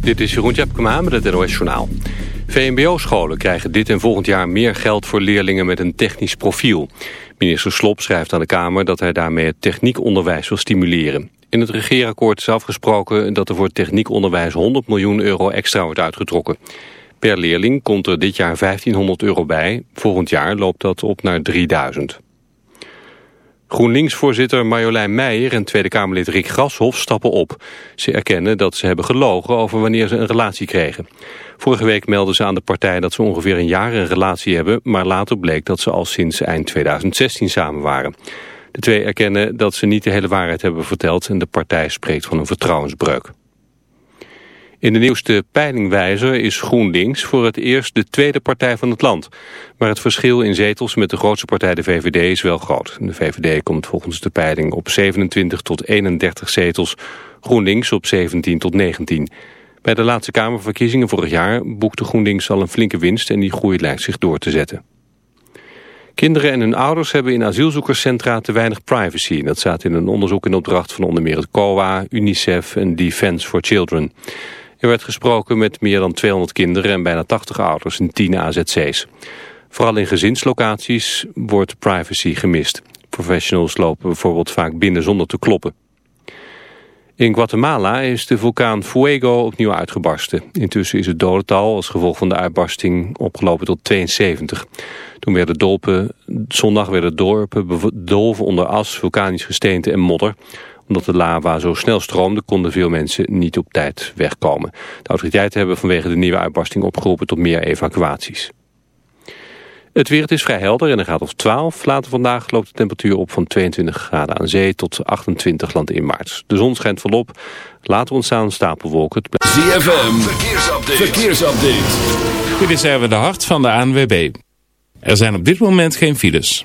Dit is Jeroen Tjepkema met het NOS Journaal. VMBO-scholen krijgen dit en volgend jaar meer geld voor leerlingen met een technisch profiel. Minister Slop schrijft aan de Kamer dat hij daarmee het techniekonderwijs wil stimuleren. In het regeerakkoord is afgesproken dat er voor techniekonderwijs 100 miljoen euro extra wordt uitgetrokken. Per leerling komt er dit jaar 1500 euro bij. Volgend jaar loopt dat op naar 3000. GroenLinks-voorzitter Marjolein Meijer en Tweede Kamerlid Rick Grashoff stappen op. Ze erkennen dat ze hebben gelogen over wanneer ze een relatie kregen. Vorige week meldden ze aan de partij dat ze ongeveer een jaar een relatie hebben... maar later bleek dat ze al sinds eind 2016 samen waren. De twee erkennen dat ze niet de hele waarheid hebben verteld... en de partij spreekt van een vertrouwensbreuk. In de nieuwste peilingwijzer is GroenLinks voor het eerst de tweede partij van het land. Maar het verschil in zetels met de grootste partij de VVD is wel groot. De VVD komt volgens de peiling op 27 tot 31 zetels, GroenLinks op 17 tot 19. Bij de laatste Kamerverkiezingen vorig jaar boekte GroenLinks al een flinke winst en die groei lijkt zich door te zetten. Kinderen en hun ouders hebben in asielzoekerscentra te weinig privacy. Dat staat in een onderzoek in opdracht van onder meer het COA, UNICEF en Defence for Children. Er werd gesproken met meer dan 200 kinderen en bijna 80 ouders in 10 AZC's. Vooral in gezinslocaties wordt privacy gemist. Professionals lopen bijvoorbeeld vaak binnen zonder te kloppen. In Guatemala is de vulkaan Fuego opnieuw uitgebarsten. Intussen is het dodental als gevolg van de uitbarsting opgelopen tot 72. Toen werden dolpen, zondag werden dorpen bedolven onder as, vulkanisch gesteente en modder omdat de lava zo snel stroomde, konden veel mensen niet op tijd wegkomen. De autoriteiten hebben vanwege de nieuwe uitbarsting opgeroepen tot meer evacuaties. Het weer het is vrij helder en er gaat of 12. Later vandaag loopt de temperatuur op van 22 graden aan zee tot 28 land in maart. De zon schijnt volop. Later ontstaan stapelwolken. ZFM, verkeersupdate. verkeersupdate. Dit is even de hart van de ANWB. Er zijn op dit moment geen files.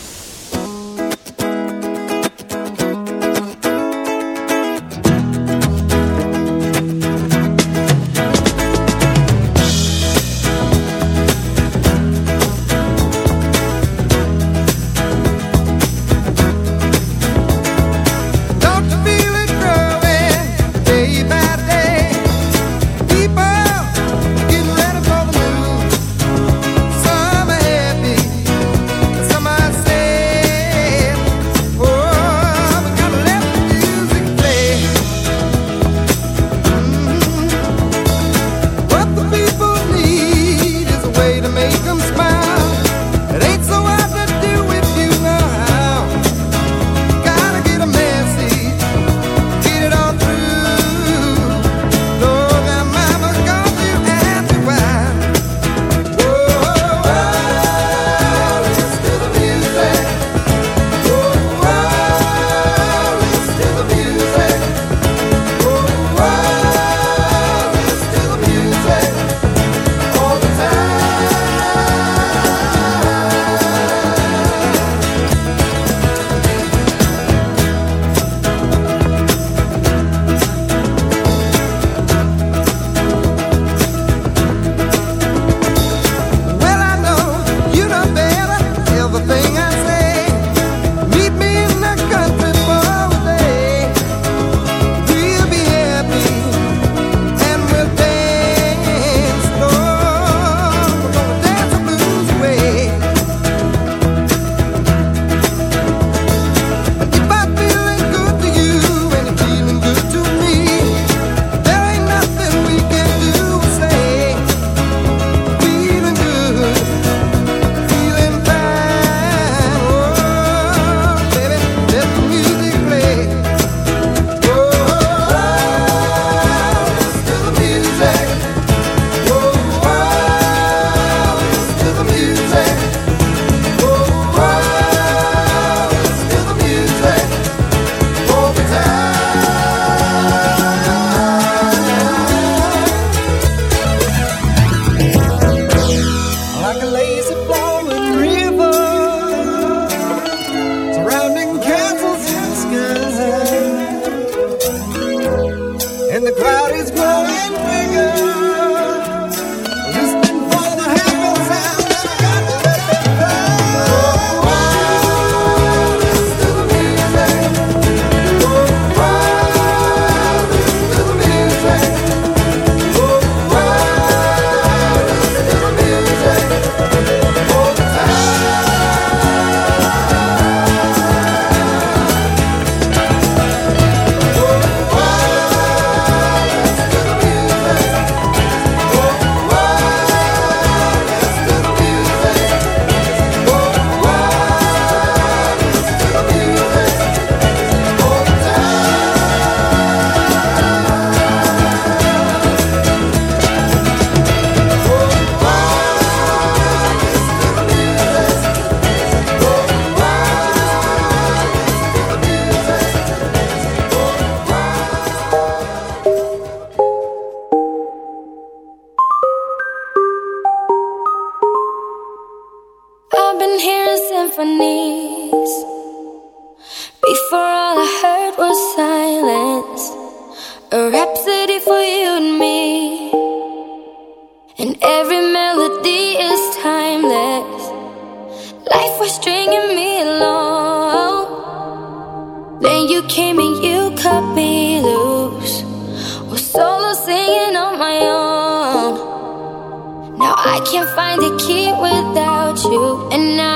find the key without you, and now.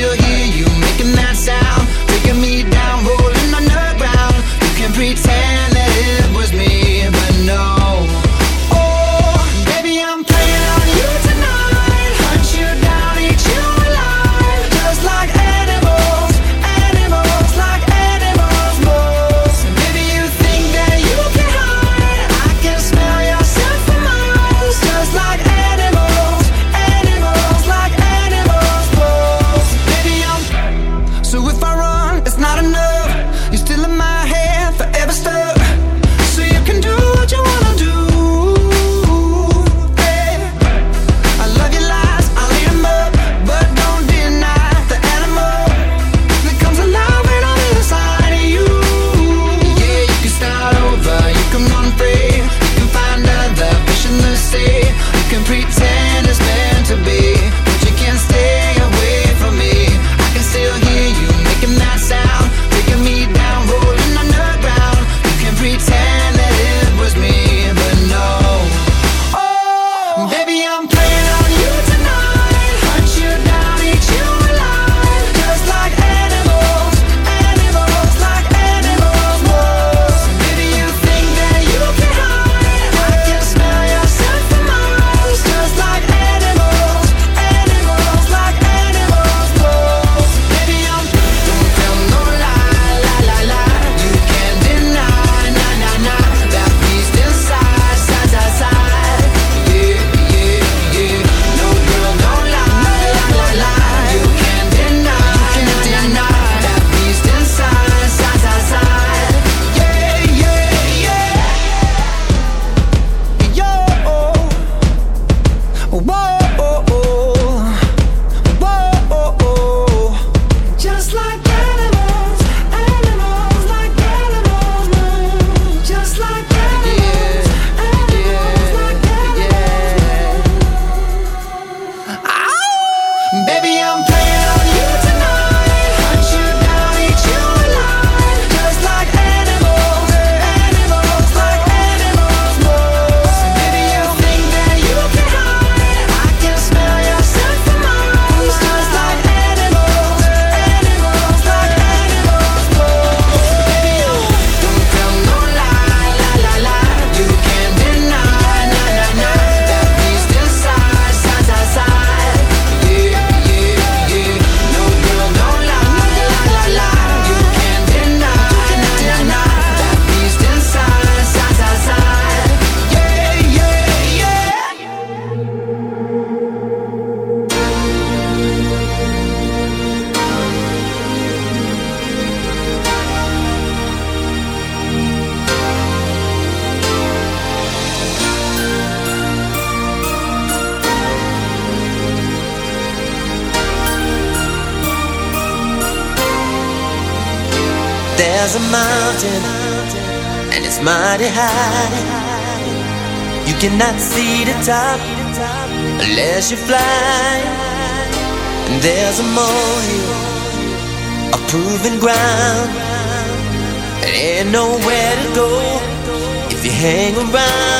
you'll hear you making that sound, taking me down. Mighty high. You cannot see the top unless you fly. And there's a molehill, a proven ground. There ain't nowhere to go if you hang around.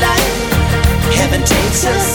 life. Heaven takes us.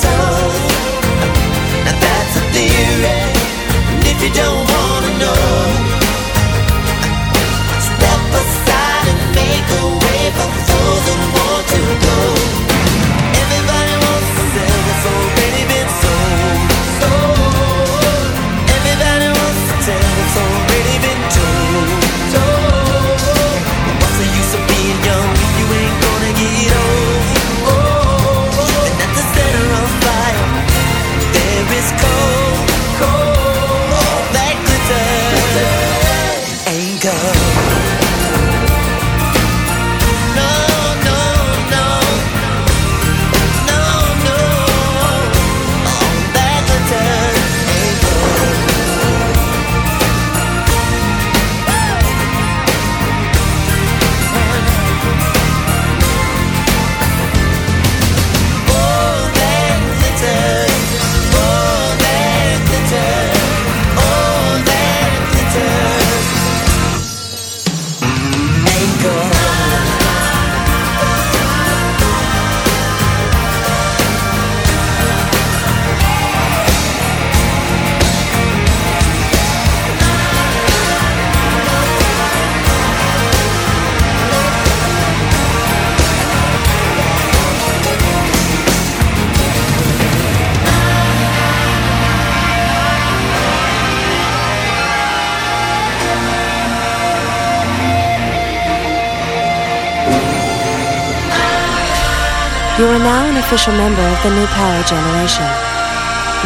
official member of the new power generation.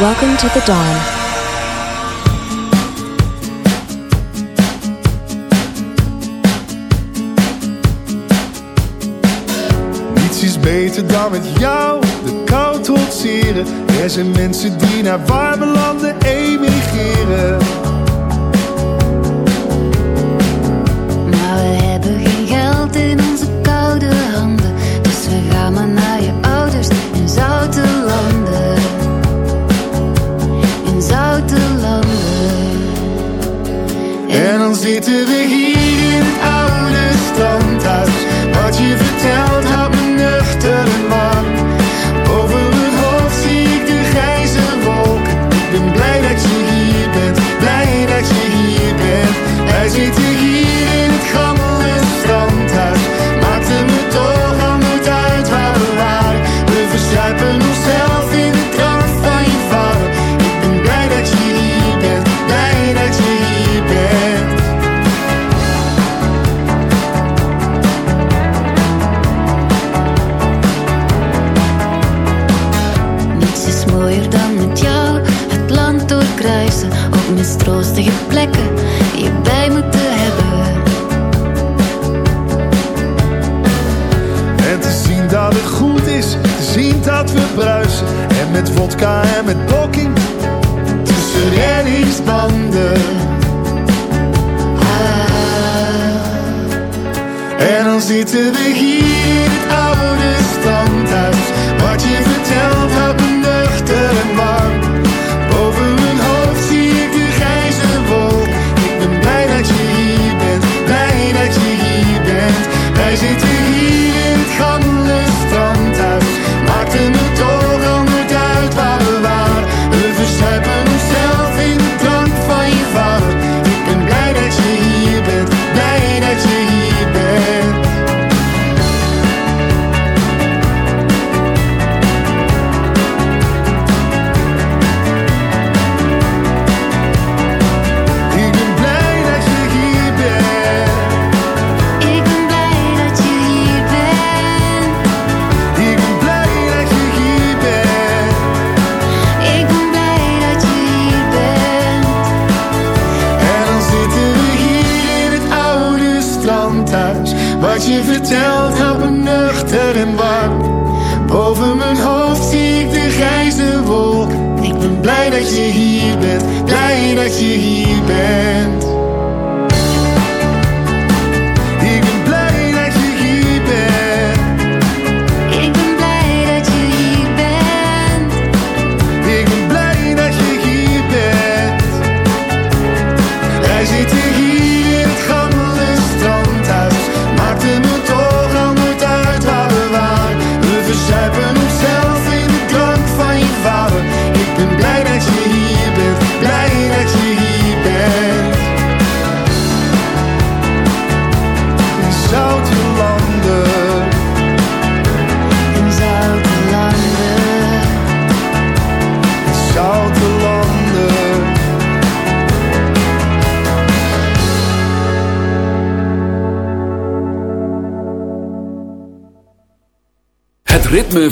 Welcome to the dawn. is beter dan met jou de kou trotseren. Er zijn mensen die naar warme landen emigreren. Plekken je bij moeten hebben. En te zien dat het goed is, te zien dat we bruisen. En met vodka en met blokking tussen reddingsbanden. Ah. En dan zitten we hier in het oude standhuis. Wat je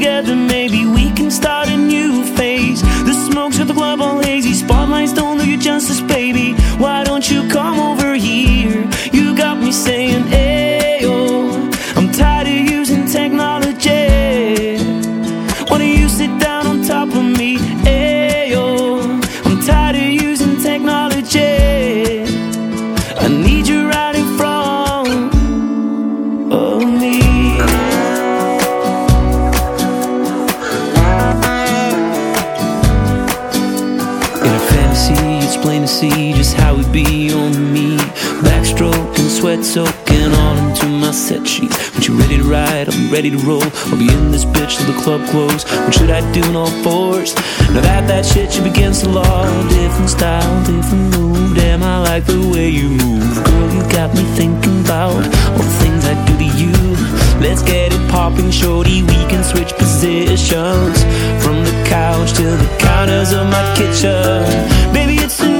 Together, Sweat soaking all into my set sheets. When you ready to ride, be ready to roll. I'll be in this bitch till the club close. What should I do in all fours? Now that that shit should be against the law. Different style, different move. Damn, I like the way you move. Girl, you got me thinking about all the things I do to you. Let's get it popping, shorty. We can switch positions from the couch to the counters of my kitchen. Baby, it's a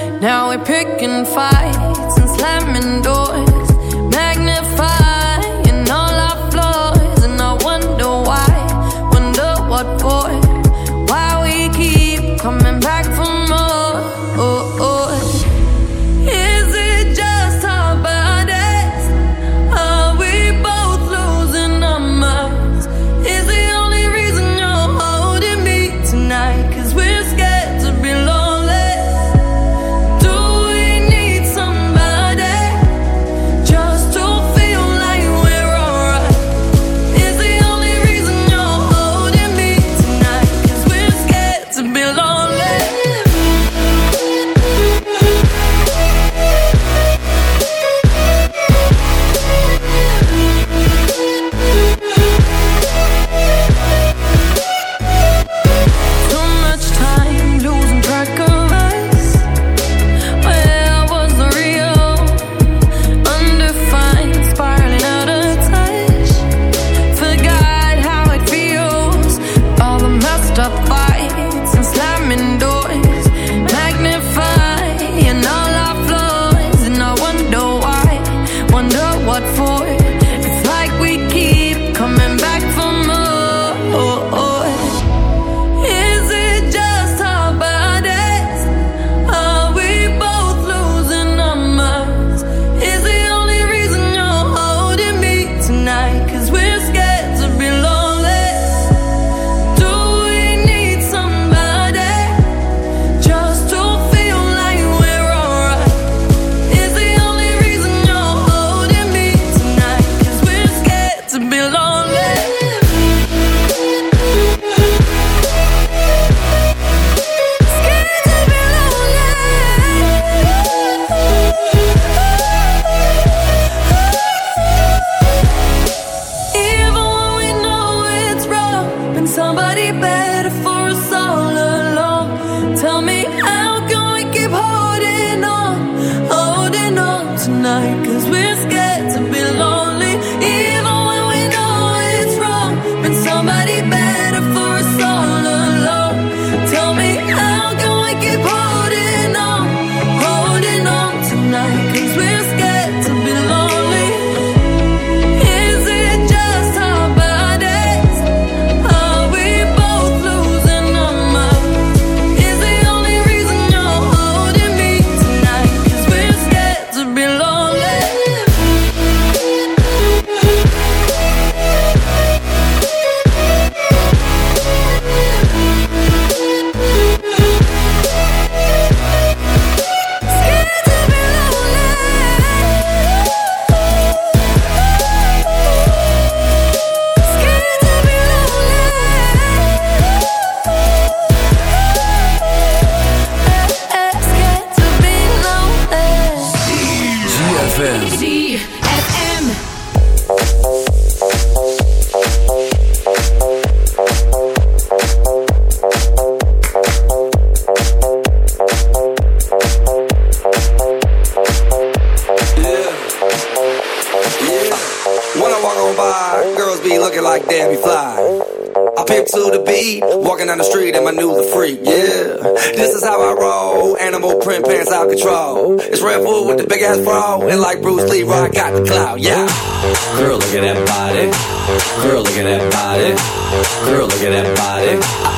Now we're picking fights and slamming doors, magnifying all our flaws, and I wonder why, wonder what for, why we keep coming back from.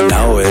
I know it.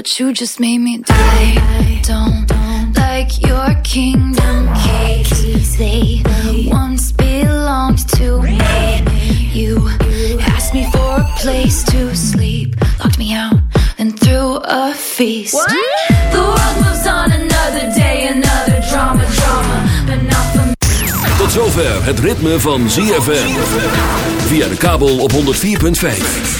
what you just made me do. I don't like your kingdom keys. They once belonged to me. You asked me for a place to sleep, locked me out, and threw a feast. The world moves on another day, another drama, drama, but not for me. Tot zover het ritme van ZFM. Via de kabel op 104.5.